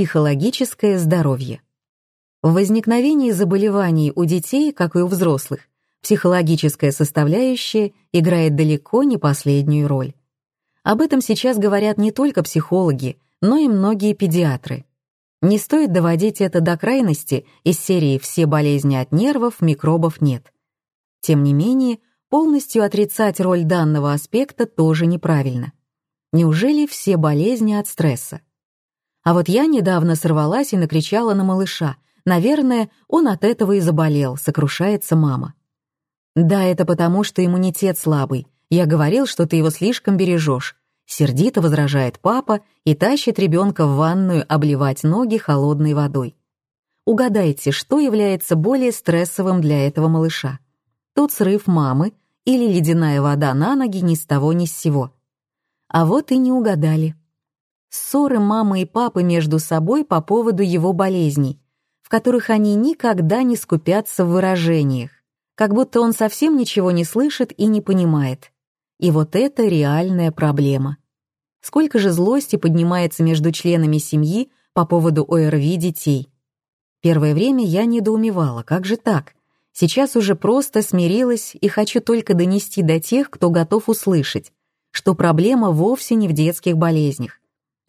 Психологическое здоровье. В возникновении заболеваний у детей, как и у взрослых, психологическая составляющая играет далеко не последнюю роль. Об этом сейчас говорят не только психологи, но и многие педиатры. Не стоит доводить это до крайности из серии «все болезни от нервов, микробов нет». Тем не менее, полностью отрицать роль данного аспекта тоже неправильно. Неужели все болезни от стресса? А вот я недавно сорвалась и накричала на малыша. Наверное, он от этого и заболел, сокрушается мама. Да, это потому, что иммунитет слабый. Я говорил, что ты его слишком бережешь. Сердито возражает папа и тащит ребенка в ванную обливать ноги холодной водой. Угадайте, что является более стрессовым для этого малыша? Тут срыв мамы или ледяная вода на ноги ни с того ни с сего. А вот и не угадали. Ссоры мамы и папы между собой по поводу его болезней, в которых они никогда не скупятся в выражениях, как будто он совсем ничего не слышит и не понимает. И вот это реальная проблема. Сколько же злости поднимается между членами семьи по поводу ОРВИ детей. Первое время я недоумевала, как же так? Сейчас уже просто смирилась и хочу только донести до тех, кто готов услышать, что проблема вовсе не в детских болезнях.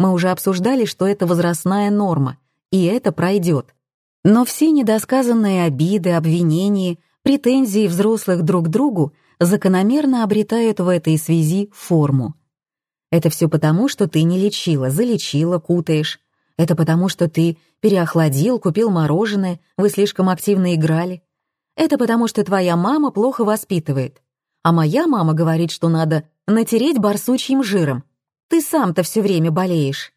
Мы уже обсуждали, что это возрастная норма, и это пройдет. Но все недосказанные обиды, обвинения, претензии взрослых друг к другу закономерно обретают в этой связи форму. Это все потому, что ты не лечила, залечила, кутаешь. Это потому, что ты переохладил, купил мороженое, вы слишком активно играли. Это потому, что твоя мама плохо воспитывает. А моя мама говорит, что надо натереть барсучьим жиром. Ты сам-то все время болеешь.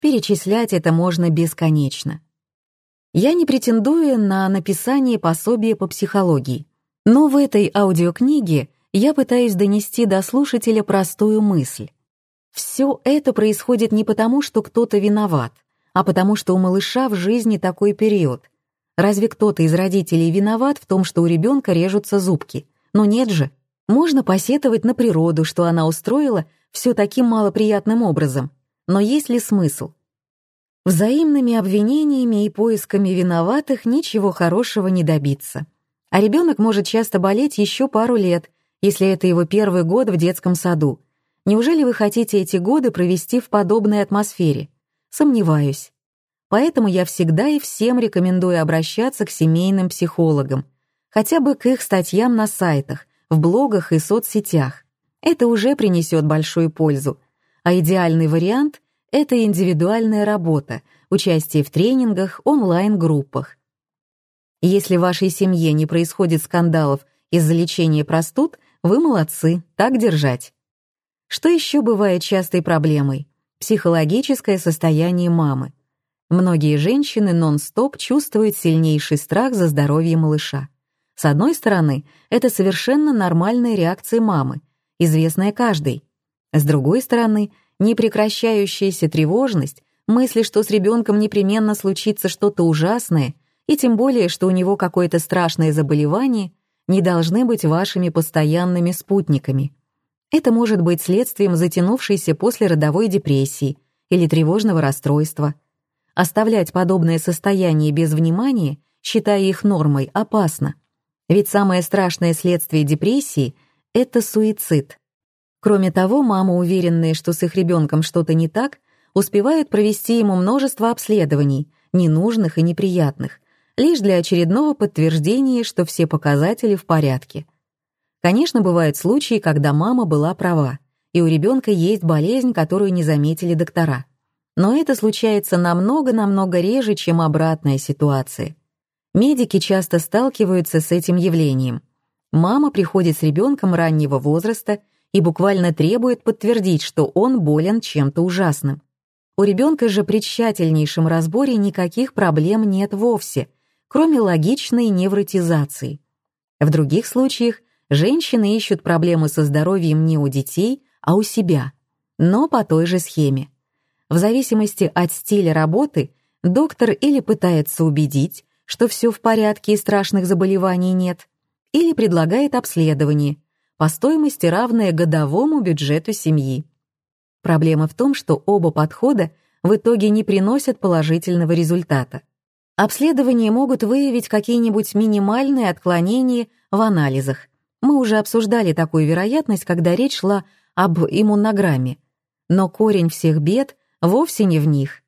Перечислять это можно бесконечно. Я не претендую на написание пособия по психологии, но в этой аудиокниге я пытаюсь донести до слушателя простую мысль. Все это происходит не потому, что кто-то виноват, а потому что у малыша в жизни такой период. Разве кто-то из родителей виноват в том, что у ребенка режутся зубки? Но нет же. Можно посетовать на природу, что она устроила все таким малоприятным образом. Но есть ли смысл? Взаимными обвинениями и поисками виноватых ничего хорошего не добиться. А ребенок может часто болеть еще пару лет, если это его первый год в детском саду, Неужели вы хотите эти годы провести в подобной атмосфере? Сомневаюсь. Поэтому я всегда и всем рекомендую обращаться к семейным психологам, хотя бы к их статьям на сайтах, в блогах и соцсетях. Это уже принесет большую пользу. А идеальный вариант — это индивидуальная работа, участие в тренингах, онлайн-группах. Если в вашей семье не происходит скандалов из-за лечения простуд, вы молодцы, так держать. Что еще бывает частой проблемой? Психологическое состояние мамы. Многие женщины нон-стоп чувствуют сильнейший страх за здоровье малыша. С одной стороны, это совершенно нормальная реакция мамы, известная каждой. С другой стороны, непрекращающаяся тревожность, мысли, что с ребенком непременно случится что-то ужасное, и тем более, что у него какое-то страшное заболевание, не должны быть вашими постоянными спутниками. Это может быть следствием затянувшейся послеродовой депрессии или тревожного расстройства. Оставлять подобное состояние без внимания, считая их нормой, опасно. Ведь самое страшное следствие депрессии — это суицид. Кроме того, мамы, уверенные, что с их ребенком что-то не так, успевают провести ему множество обследований, ненужных и неприятных, лишь для очередного подтверждения, что все показатели в порядке — Конечно, бывают случаи, когда мама была права, и у ребенка есть болезнь, которую не заметили доктора. Но это случается намного-намного реже, чем обратная ситуация. Медики часто сталкиваются с этим явлением. Мама приходит с ребенком раннего возраста и буквально требует подтвердить, что он болен чем-то ужасным. У ребенка же при тщательнейшем разборе никаких проблем нет вовсе, кроме логичной невротизации. В других случаях Женщины ищут проблемы со здоровьем не у детей, а у себя, но по той же схеме. В зависимости от стиля работы доктор или пытается убедить, что все в порядке и страшных заболеваний нет, или предлагает обследование по стоимости, равное годовому бюджету семьи. Проблема в том, что оба подхода в итоге не приносят положительного результата. Обследования могут выявить какие-нибудь минимальные отклонения в анализах. Мы уже обсуждали такую вероятность, когда речь шла об иммунограмме. Но корень всех бед вовсе не в них.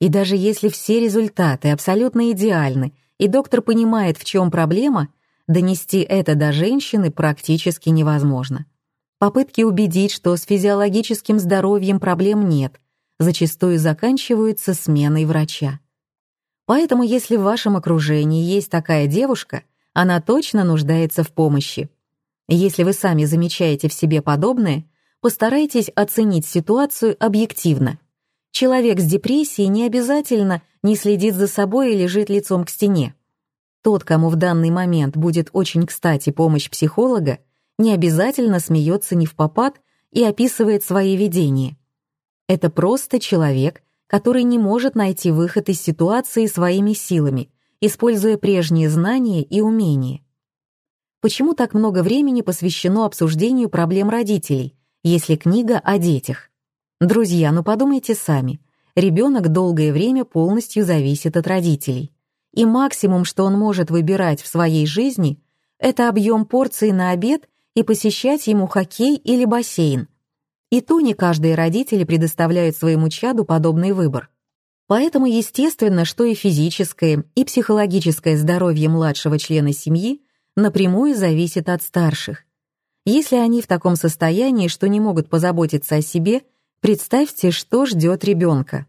И даже если все результаты абсолютно идеальны, и доктор понимает, в чем проблема, донести это до женщины практически невозможно. Попытки убедить, что с физиологическим здоровьем проблем нет, зачастую заканчиваются сменой врача. Поэтому если в вашем окружении есть такая девушка, она точно нуждается в помощи. Если вы сами замечаете в себе подобное, постарайтесь оценить ситуацию объективно. Человек с депрессией не обязательно не следит за собой и лежит лицом к стене. Тот, кому в данный момент будет очень кстати помощь психолога, не обязательно смеется не в попад и описывает свои видения. Это просто человек, который не может найти выход из ситуации своими силами, используя прежние знания и умения. Почему так много времени посвящено обсуждению проблем родителей, если книга о детях? Друзья, ну подумайте сами. Ребенок долгое время полностью зависит от родителей. И максимум, что он может выбирать в своей жизни, это объем порции на обед и посещать ему хоккей или бассейн. И то не каждые родители предоставляют своему чаду подобный выбор. Поэтому естественно, что и физическое, и психологическое здоровье младшего члена семьи напрямую зависит от старших. Если они в таком состоянии, что не могут позаботиться о себе – Представьте, что ждет ребенка.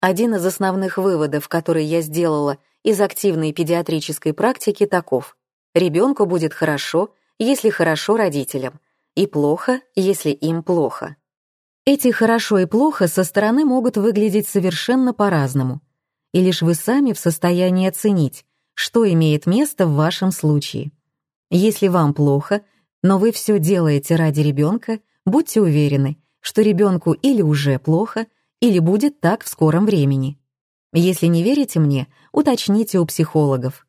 Один из основных выводов, который я сделала из активной педиатрической практики, таков. Ребенку будет хорошо, если хорошо родителям, и плохо, если им плохо. Эти «хорошо» и «плохо» со стороны могут выглядеть совершенно по-разному. И лишь вы сами в состоянии оценить, что имеет место в вашем случае. Если вам плохо, но вы все делаете ради ребенка, будьте уверены, что ребенку или уже плохо, или будет так в скором времени. Если не верите мне, уточните у психологов.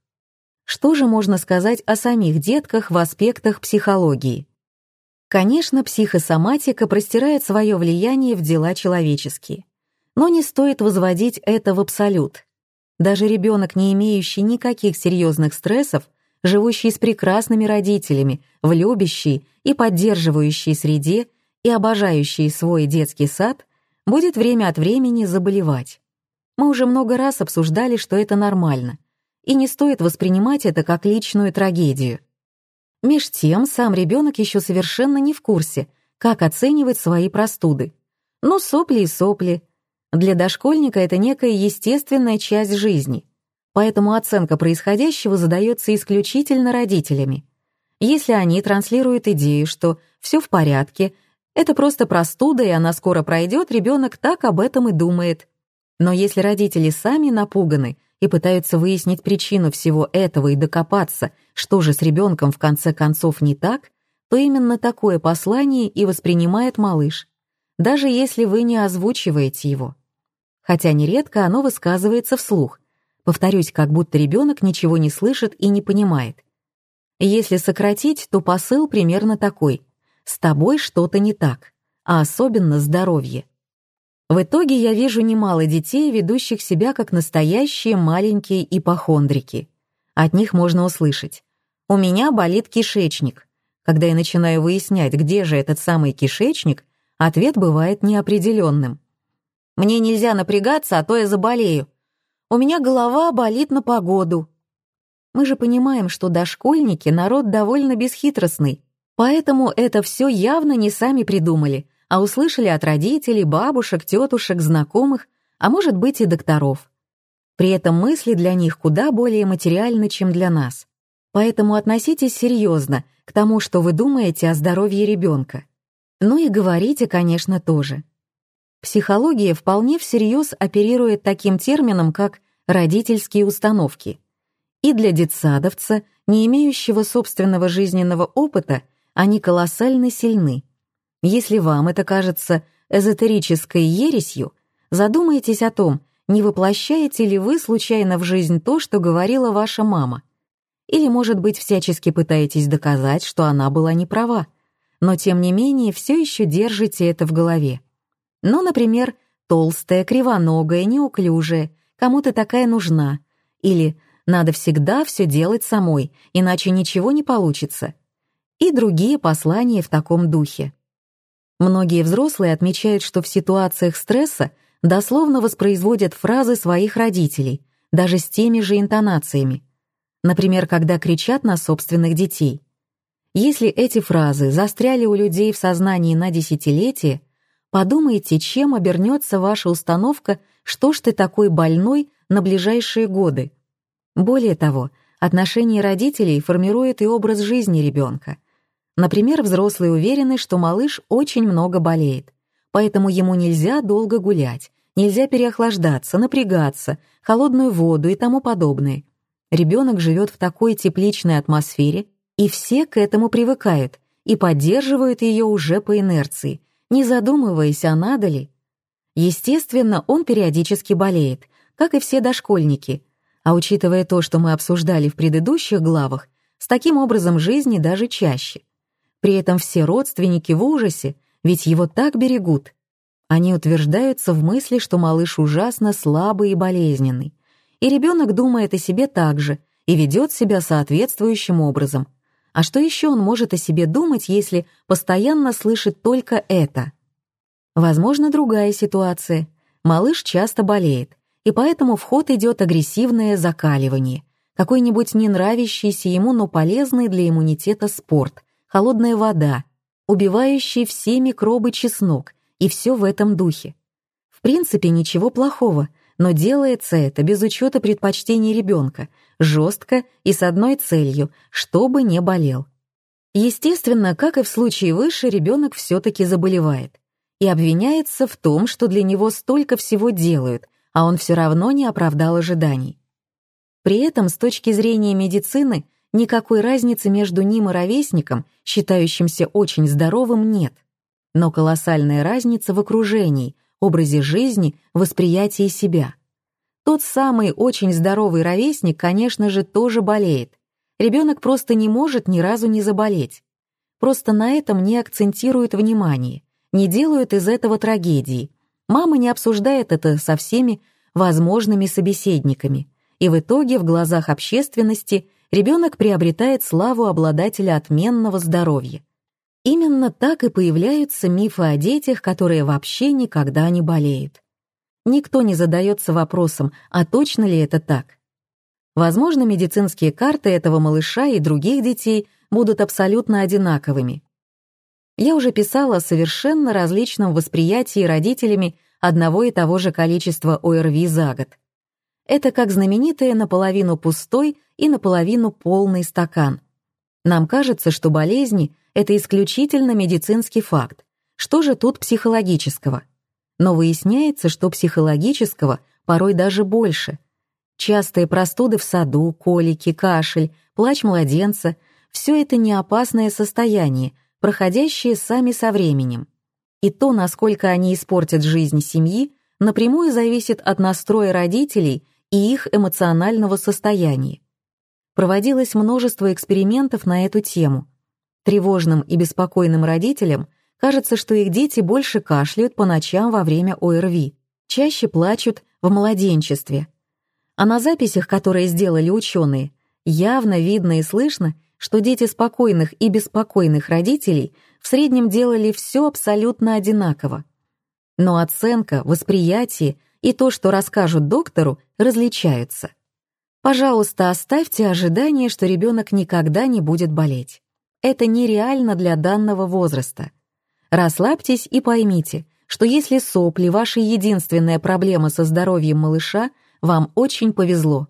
Что же можно сказать о самих детках в аспектах психологии? Конечно, психосоматика простирает свое влияние в дела человеческие. Но не стоит возводить это в абсолют. Даже ребенок, не имеющий никаких серьезных стрессов, живущий с прекрасными родителями, в любящей и поддерживающей среде, и обожающий свой детский сад будет время от времени заболевать. Мы уже много раз обсуждали, что это нормально, и не стоит воспринимать это как личную трагедию. Меж тем, сам ребенок еще совершенно не в курсе, как оценивать свои простуды. Ну, сопли и сопли. Для дошкольника это некая естественная часть жизни, поэтому оценка происходящего задается исключительно родителями. Если они транслируют идею, что все в порядке, это просто простуда, и она скоро пройдет, ребенок так об этом и думает. Но если родители сами напуганы и пытаются выяснить причину всего этого и докопаться, что же с ребенком в конце концов не так, то именно такое послание и воспринимает малыш, даже если вы не озвучиваете его. Хотя нередко оно высказывается вслух. Повторюсь, как будто ребенок ничего не слышит и не понимает. Если сократить, то посыл примерно такой — с тобой что-то не так, а особенно здоровье. В итоге я вижу немало детей, ведущих себя как настоящие маленькие ипохондрики. От них можно услышать «У меня болит кишечник». Когда я начинаю выяснять, где же этот самый кишечник, ответ бывает неопределенным. «Мне нельзя напрягаться, а то я заболею. У меня голова болит на погоду». Мы же понимаем, что дошкольники — народ довольно бесхитростный, Поэтому это все явно не сами придумали, а услышали от родителей, бабушек, тетушек, знакомых, а может быть и докторов. При этом мысли для них куда более материальны, чем для нас. Поэтому относитесь серьезно к тому, что вы думаете о здоровье ребенка. Ну и говорите, конечно, тоже. Психология вполне всерьез оперирует таким термином, как родительские установки. И для детсадовца, не имеющего собственного жизненного опыта, они колоссально сильны. Если вам это кажется эзотерической ересью, задумайтесь о том, не воплощаете ли вы случайно в жизнь то, что говорила ваша мама. Или, может быть, всячески пытаетесь доказать, что она была не права, но тем не менее все еще держите это в голове. Ну, например, толстая, кривоногая, неуклюжая, кому ты такая нужна, или надо всегда все делать самой, иначе ничего не получится, и другие послания в таком духе. Многие взрослые отмечают, что в ситуациях стресса дословно воспроизводят фразы своих родителей, даже с теми же интонациями. Например, когда кричат на собственных детей. Если эти фразы застряли у людей в сознании на десятилетия, подумайте, чем обернется ваша установка «что ж ты такой больной» на ближайшие годы. Более того, отношение родителей формирует и образ жизни ребенка. Например, взрослые уверены, что малыш очень много болеет, поэтому ему нельзя долго гулять, нельзя переохлаждаться, напрягаться, холодную воду и тому подобное. Ребенок живет в такой тепличной атмосфере, и все к этому привыкают и поддерживают ее уже по инерции, не задумываясь, а надо ли. Естественно, он периодически болеет, как и все дошкольники, а учитывая то, что мы обсуждали в предыдущих главах, с таким образом жизни даже чаще. При этом все родственники в ужасе, ведь его так берегут. Они утверждаются в мысли, что малыш ужасно слабый и болезненный. И ребенок думает о себе так же и ведет себя соответствующим образом. А что еще он может о себе думать, если постоянно слышит только это? Возможно, другая ситуация. Малыш часто болеет, и поэтому в ход идет агрессивное закаливание, какой-нибудь не нравящийся ему, но полезный для иммунитета спорт, холодная вода, убивающий все микробы чеснок, и все в этом духе. В принципе, ничего плохого, но делается это без учета предпочтений ребенка, жестко и с одной целью, чтобы не болел. Естественно, как и в случае выше, ребенок все-таки заболевает и обвиняется в том, что для него столько всего делают, а он все равно не оправдал ожиданий. При этом, с точки зрения медицины, никакой разницы между ним и ровесником, считающимся очень здоровым, нет. Но колоссальная разница в окружении, образе жизни, восприятии себя. Тот самый очень здоровый ровесник, конечно же, тоже болеет. Ребенок просто не может ни разу не заболеть. Просто на этом не акцентируют внимание, не делают из этого трагедии, Мама не обсуждает это со всеми возможными собеседниками, и в итоге в глазах общественности ребенок приобретает славу обладателя отменного здоровья. Именно так и появляются мифы о детях, которые вообще никогда не болеют. Никто не задается вопросом, а точно ли это так? Возможно, медицинские карты этого малыша и других детей будут абсолютно одинаковыми, я уже писала о совершенно различном восприятии родителями одного и того же количества ОРВИ за год. Это как знаменитый наполовину пустой и наполовину полный стакан. Нам кажется, что болезни — это исключительно медицинский факт. Что же тут психологического? Но выясняется, что психологического порой даже больше. Частые простуды в саду, колики, кашель, плач младенца — все это не опасное состояние, проходящие сами со временем. И то, насколько они испортят жизнь семьи, напрямую зависит от настроя родителей и их эмоционального состояния. Проводилось множество экспериментов на эту тему. Тревожным и беспокойным родителям кажется, что их дети больше кашляют по ночам во время ОРВИ, чаще плачут в младенчестве. А на записях, которые сделали ученые, явно видно и слышно, что дети спокойных и беспокойных родителей в среднем делали все абсолютно одинаково. Но оценка, восприятие и то, что расскажут доктору, различаются. Пожалуйста, оставьте ожидание, что ребенок никогда не будет болеть. Это нереально для данного возраста. Расслабьтесь и поймите, что если сопли — ваша единственная проблема со здоровьем малыша, вам очень повезло.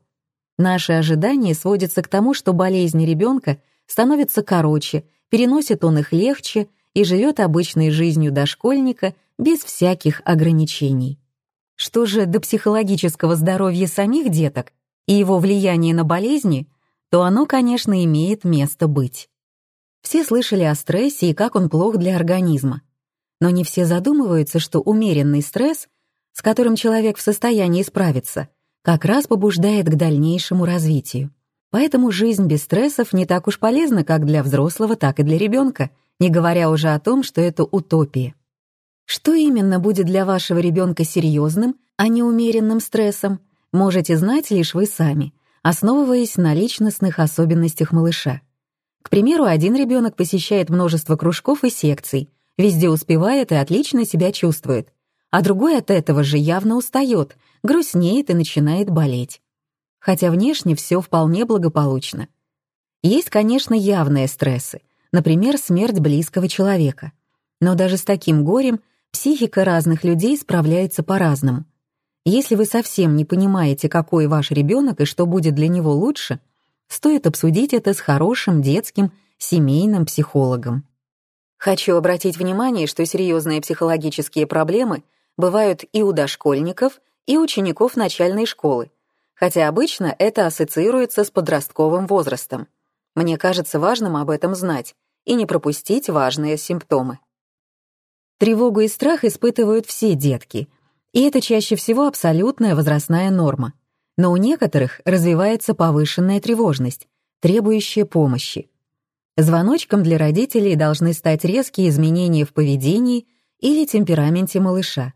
Наши ожидания сводятся к тому, что болезни ребенка становятся короче, переносит он их легче и живет обычной жизнью дошкольника без всяких ограничений. Что же до психологического здоровья самих деток и его влияния на болезни, то оно, конечно, имеет место быть. Все слышали о стрессе и как он плох для организма. Но не все задумываются, что умеренный стресс, с которым человек в состоянии справиться, как раз побуждает к дальнейшему развитию. Поэтому жизнь без стрессов не так уж полезна как для взрослого, так и для ребенка, не говоря уже о том, что это утопия. Что именно будет для вашего ребенка серьезным, а не умеренным стрессом, можете знать лишь вы сами, основываясь на личностных особенностях малыша. К примеру, один ребенок посещает множество кружков и секций, везде успевает и отлично себя чувствует, а другой от этого же явно устает, грустнеет и начинает болеть. Хотя внешне все вполне благополучно. Есть, конечно, явные стрессы, например, смерть близкого человека. Но даже с таким горем психика разных людей справляется по-разному. Если вы совсем не понимаете, какой ваш ребенок и что будет для него лучше, стоит обсудить это с хорошим детским семейным психологом. Хочу обратить внимание, что серьезные психологические проблемы бывают и у дошкольников, и учеников начальной школы, хотя обычно это ассоциируется с подростковым возрастом. Мне кажется важным об этом знать и не пропустить важные симптомы. Тревогу и страх испытывают все детки, и это чаще всего абсолютная возрастная норма. Но у некоторых развивается повышенная тревожность, требующая помощи. Звоночком для родителей должны стать резкие изменения в поведении или темпераменте малыша.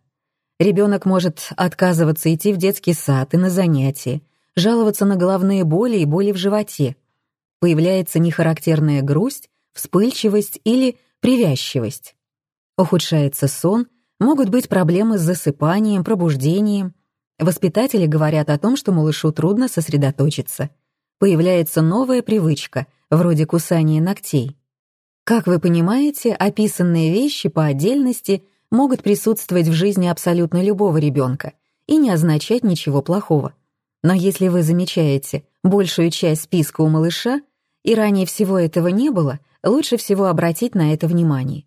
Ребенок может отказываться идти в детский сад и на занятия, жаловаться на головные боли и боли в животе. Появляется нехарактерная грусть, вспыльчивость или привязчивость. Ухудшается сон, могут быть проблемы с засыпанием, пробуждением. Воспитатели говорят о том, что малышу трудно сосредоточиться. Появляется новая привычка, вроде кусания ногтей. Как вы понимаете, описанные вещи по отдельности могут присутствовать в жизни абсолютно любого ребенка и не означать ничего плохого. Но если вы замечаете большую часть списка у малыша, и ранее всего этого не было, лучше всего обратить на это внимание.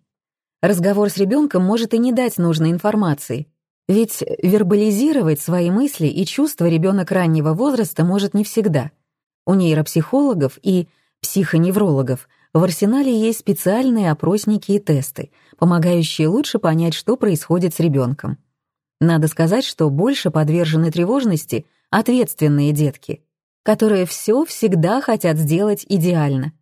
Разговор с ребенком может и не дать нужной информации, ведь вербализировать свои мысли и чувства ребенок раннего возраста может не всегда. У нейропсихологов и психоневрологов в арсенале есть специальные опросники и тесты, помогающие лучше понять, что происходит с ребенком. Надо сказать, что больше подвержены тревожности ответственные детки, которые все всегда хотят сделать идеально.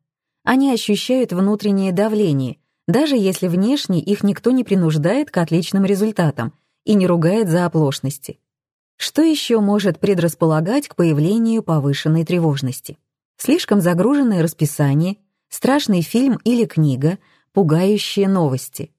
Они ощущают внутреннее давление — даже если внешне их никто не принуждает к отличным результатам и не ругает за оплошности. Что еще может предрасполагать к появлению повышенной тревожности? Слишком загруженное расписание, страшный фильм или книга, пугающие новости.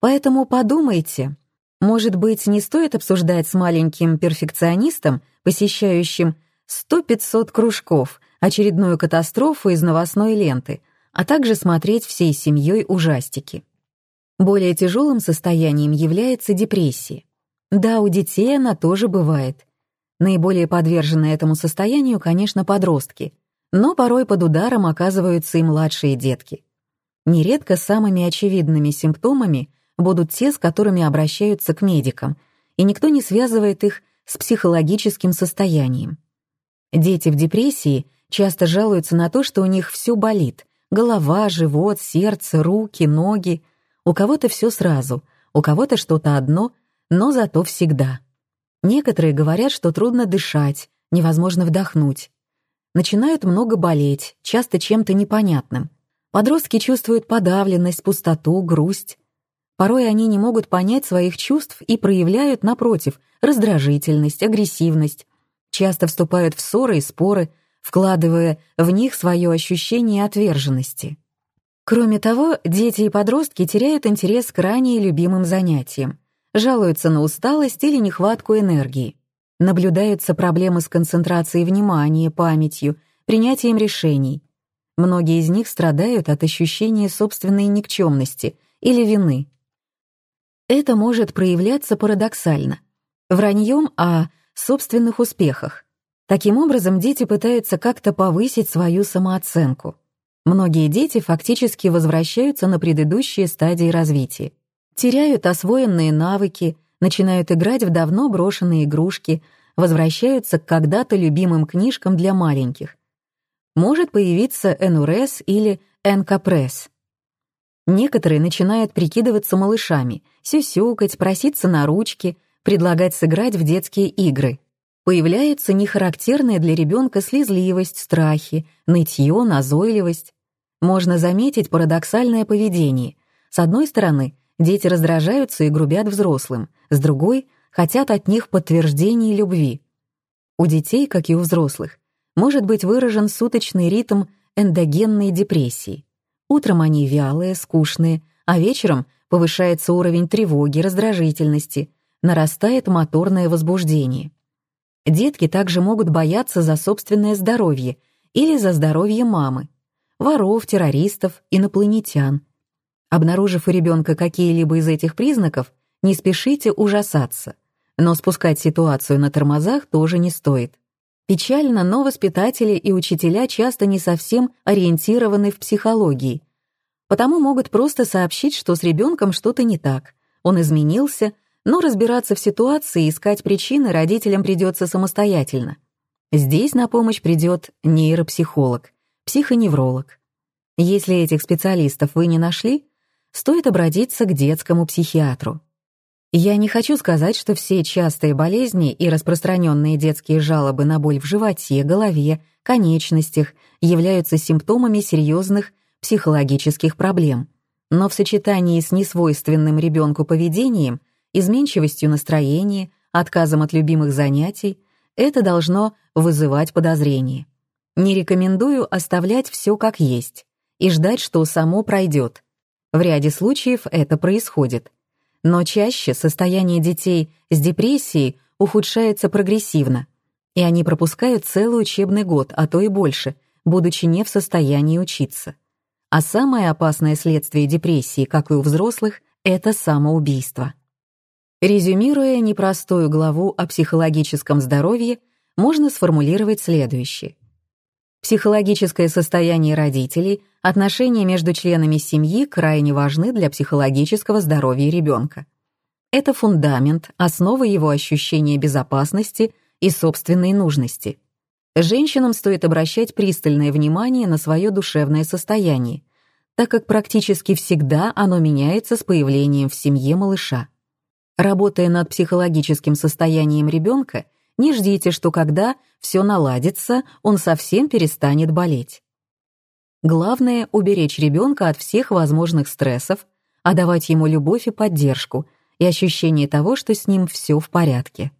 Поэтому подумайте, может быть, не стоит обсуждать с маленьким перфекционистом, посещающим 100-500 кружков, очередную катастрофу из новостной ленты, а также смотреть всей семьей ужастики. Более тяжелым состоянием является депрессия. Да, у детей она тоже бывает. Наиболее подвержены этому состоянию, конечно, подростки, но порой под ударом оказываются и младшие детки. Нередко самыми очевидными симптомами будут те, с которыми обращаются к медикам, и никто не связывает их с психологическим состоянием. Дети в депрессии часто жалуются на то, что у них все болит, Голова, живот, сердце, руки, ноги. У кого-то все сразу, у кого-то что-то одно, но зато всегда. Некоторые говорят, что трудно дышать, невозможно вдохнуть. Начинают много болеть, часто чем-то непонятным. Подростки чувствуют подавленность, пустоту, грусть. Порой они не могут понять своих чувств и проявляют, напротив, раздражительность, агрессивность. Часто вступают в ссоры и споры, вкладывая в них свое ощущение отверженности. Кроме того, дети и подростки теряют интерес к ранее любимым занятиям, жалуются на усталость или нехватку энергии. Наблюдаются проблемы с концентрацией внимания, памятью, принятием решений. Многие из них страдают от ощущения собственной никчемности или вины. Это может проявляться парадоксально. Враньем о собственных успехах, Таким образом, дети пытаются как-то повысить свою самооценку. Многие дети фактически возвращаются на предыдущие стадии развития. Теряют освоенные навыки, начинают играть в давно брошенные игрушки, возвращаются к когда-то любимым книжкам для маленьких. Может появиться НУРС или НКПРЕС. Некоторые начинают прикидываться малышами, сюсюкать, проситься на ручки, предлагать сыграть в детские игры — появляется нехарактерная для ребенка слезливость, страхи, нытье, назойливость. Можно заметить парадоксальное поведение. С одной стороны, дети раздражаются и грубят взрослым, с другой — хотят от них подтверждений любви. У детей, как и у взрослых, может быть выражен суточный ритм эндогенной депрессии. Утром они вялые, скучные, а вечером повышается уровень тревоги, раздражительности, нарастает моторное возбуждение. Детки также могут бояться за собственное здоровье или за здоровье мамы, воров, террористов, инопланетян. Обнаружив у ребенка какие-либо из этих признаков, не спешите ужасаться, но спускать ситуацию на тормозах тоже не стоит. Печально, но воспитатели и учителя часто не совсем ориентированы в психологии, потому могут просто сообщить, что с ребенком что-то не так, он изменился, но разбираться в ситуации и искать причины родителям придется самостоятельно. Здесь на помощь придет нейропсихолог, психоневролог. Если этих специалистов вы не нашли, стоит обратиться к детскому психиатру. Я не хочу сказать, что все частые болезни и распространенные детские жалобы на боль в животе, голове, конечностях являются симптомами серьезных психологических проблем. Но в сочетании с несвойственным ребенку поведением, изменчивостью настроения, отказом от любимых занятий, это должно вызывать подозрение. Не рекомендую оставлять все как есть и ждать, что само пройдет. В ряде случаев это происходит. Но чаще состояние детей с депрессией ухудшается прогрессивно, и они пропускают целый учебный год, а то и больше, будучи не в состоянии учиться. А самое опасное следствие депрессии, как и у взрослых, это самоубийство. Резюмируя непростую главу о психологическом здоровье, можно сформулировать следующее. Психологическое состояние родителей, отношения между членами семьи крайне важны для психологического здоровья ребенка. Это фундамент, основа его ощущения безопасности и собственной нужности. Женщинам стоит обращать пристальное внимание на свое душевное состояние, так как практически всегда оно меняется с появлением в семье малыша. Работая над психологическим состоянием ребенка, не ждите, что когда все наладится, он совсем перестанет болеть. Главное — уберечь ребенка от всех возможных стрессов, а давать ему любовь и поддержку и ощущение того, что с ним все в порядке.